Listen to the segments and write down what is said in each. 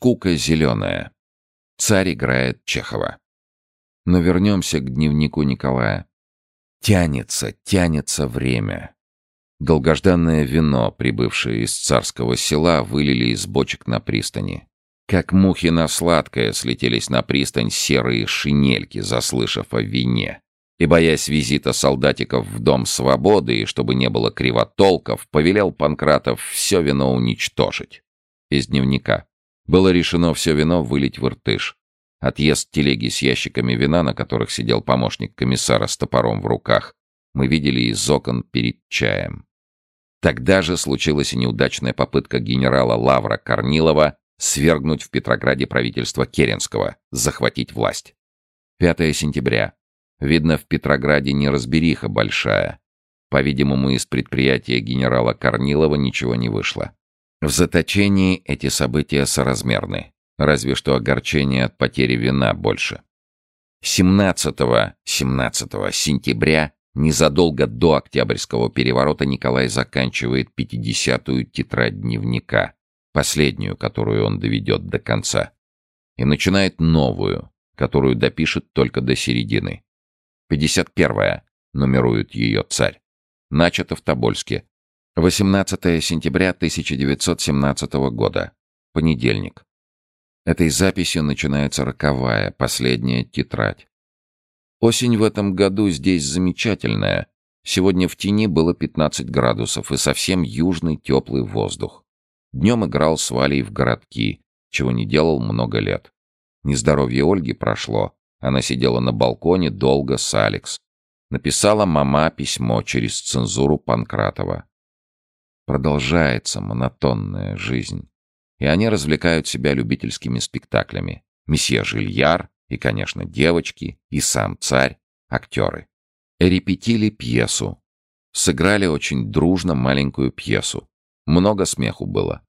Скука зеленая. Царь играет Чехова. Но вернемся к дневнику Николая. Тянется, тянется время. Долгожданное вино, прибывшее из царского села, вылили из бочек на пристани. Как мухи на сладкое слетелись на пристань серые шинельки, заслышав о вине. И, боясь визита солдатиков в Дом Свободы, и чтобы не было кривотолков, повелел Панкратов все вино уничтожить. Из дневника. Было решено все вино вылить в Иртыш. Отъезд телеги с ящиками вина, на которых сидел помощник комиссара с топором в руках, мы видели из окон перед чаем. Тогда же случилась и неудачная попытка генерала Лавра Корнилова свергнуть в Петрограде правительство Керенского, захватить власть. 5 сентября. Видно, в Петрограде неразбериха большая. По-видимому, из предприятия генерала Корнилова ничего не вышло. В заточении эти события соразмерны, разве что огорчение от потери вина больше. 17-17 сентября, незадолго до Октябрьского переворота, Николай заканчивает 50-ю тетрадь дневника – последнюю, которую он доведет до конца, и начинает новую, которую допишет только до середины. 51-я, нумерует ее царь. Начато в Тобольске. 18 сентября 1917 года. Понедельник. Этой записью начинается роковая, последняя тетрадь. Осень в этом году здесь замечательная. Сегодня в тени было 15 градусов и совсем южный теплый воздух. Днем играл с Валей в городки, чего не делал много лет. Нездоровье Ольги прошло. Она сидела на балконе долго с Алекс. Написала мама письмо через цензуру Панкратова. Продолжается монотонная жизнь. И они развлекают себя любительскими спектаклями. Месье Жильяр и, конечно, девочки, и сам царь, актеры. Репетили пьесу. Сыграли очень дружно маленькую пьесу. Много смеху было.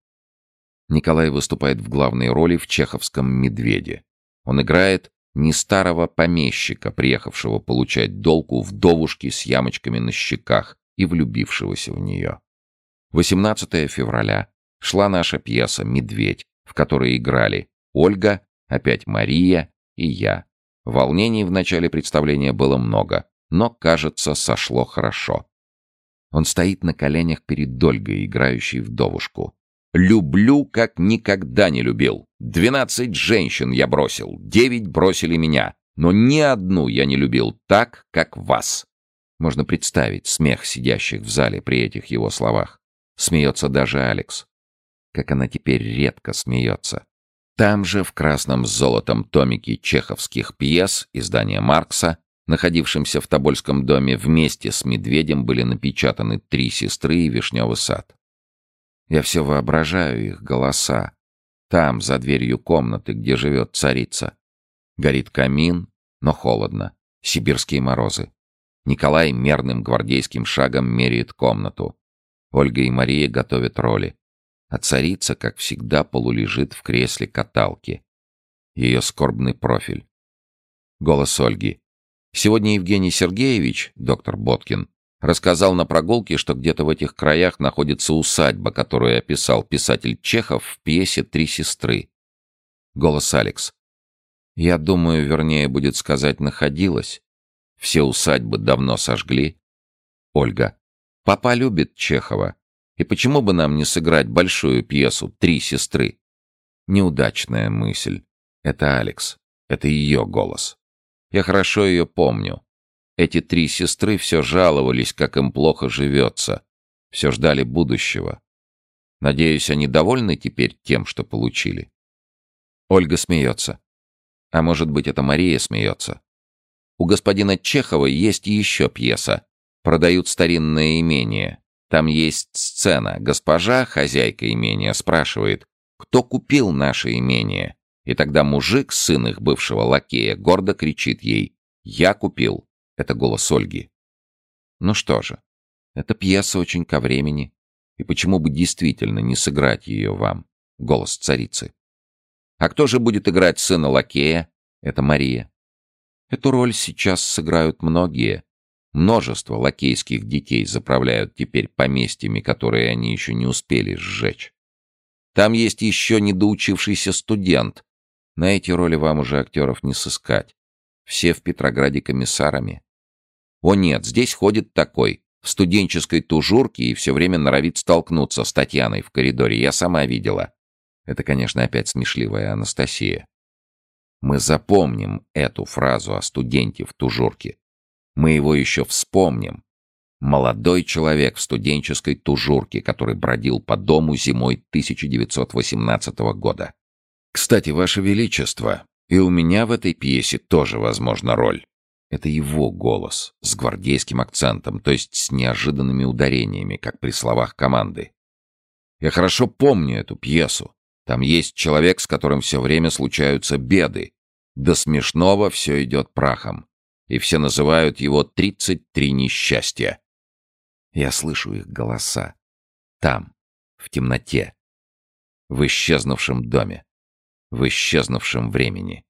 Николай выступает в главной роли в чеховском «Медведе». Он играет не старого помещика, приехавшего получать долгу вдовушки с ямочками на щеках и влюбившегося в нее. 18 февраля шла наша пьеса «Медведь», в которой играли Ольга, опять Мария и я. Волнений в начале представления было много, но, кажется, сошло хорошо. Он стоит на коленях перед Дольгой, играющей вдовушку. «Люблю, как никогда не любил. Двенадцать женщин я бросил, девять бросили меня, но ни одну я не любил так, как вас». Можно представить смех сидящих в зале при этих его словах. Смеется даже Алекс. Как она теперь редко смеется. Там же, в красном с золотом томике чеховских пьес издания Маркса, находившемся в Тобольском доме, вместе с медведем были напечатаны «Три сестры» и «Вишневый сад». Я все воображаю их голоса. Там, за дверью комнаты, где живет царица. Горит камин, но холодно. Сибирские морозы. Николай мерным гвардейским шагом меряет комнату. Ольга и Мария готовят роли. А царица, как всегда, полулежит в кресле каталки. Ее скорбный профиль. Голос Ольги. Сегодня Евгений Сергеевич, доктор Боткин, рассказал на прогулке, что где-то в этих краях находится усадьба, которую описал писатель Чехов в пьесе «Три сестры». Голос Алекс. Я думаю, вернее будет сказать, находилась. Все усадьбы давно сожгли. Ольга. Папа любит Чехова. И почему бы нам не сыграть большую пьесу «Три сестры»? Неудачная мысль. Это Алекс. Это ее голос. Я хорошо ее помню. Эти три сестры все жаловались, как им плохо живется. Все ждали будущего. Надеюсь, они довольны теперь тем, что получили. Ольга смеется. А может быть, это Мария смеется. У господина Чехова есть еще пьеса. Продают старинное имение. Там есть сцена. Госпожа, хозяйка имения, спрашивает, кто купил наше имение? И тогда мужик, сын их бывшего лакея, гордо кричит ей «Я купил». Это голос Ольги. Ну что же, эта пьеса очень ко времени. И почему бы действительно не сыграть ее вам? Голос царицы. А кто же будет играть сына лакея? Это Мария. Эту роль сейчас сыграют многие. Множество лакейских детей заправляют теперь поместьями, которые они еще не успели сжечь. Там есть еще недоучившийся студент. На эти роли вам уже актеров не сыскать. Все в Петрограде комиссарами. О нет, здесь ходит такой, в студенческой тужурке и все время норовит столкнуться с Татьяной в коридоре. Я сама видела. Это, конечно, опять смешливая Анастасия. Мы запомним эту фразу о студенте в тужурке. Мы его еще вспомним. Молодой человек в студенческой тужурке, который бродил по дому зимой 1918 года. Кстати, Ваше Величество, и у меня в этой пьесе тоже возможна роль. Это его голос, с гвардейским акцентом, то есть с неожиданными ударениями, как при словах команды. Я хорошо помню эту пьесу. Там есть человек, с которым все время случаются беды. До смешного все идет прахом. И все называют его «тридцать три несчастья». Я слышу их голоса. Там, в темноте. В исчезнувшем доме. В исчезнувшем времени.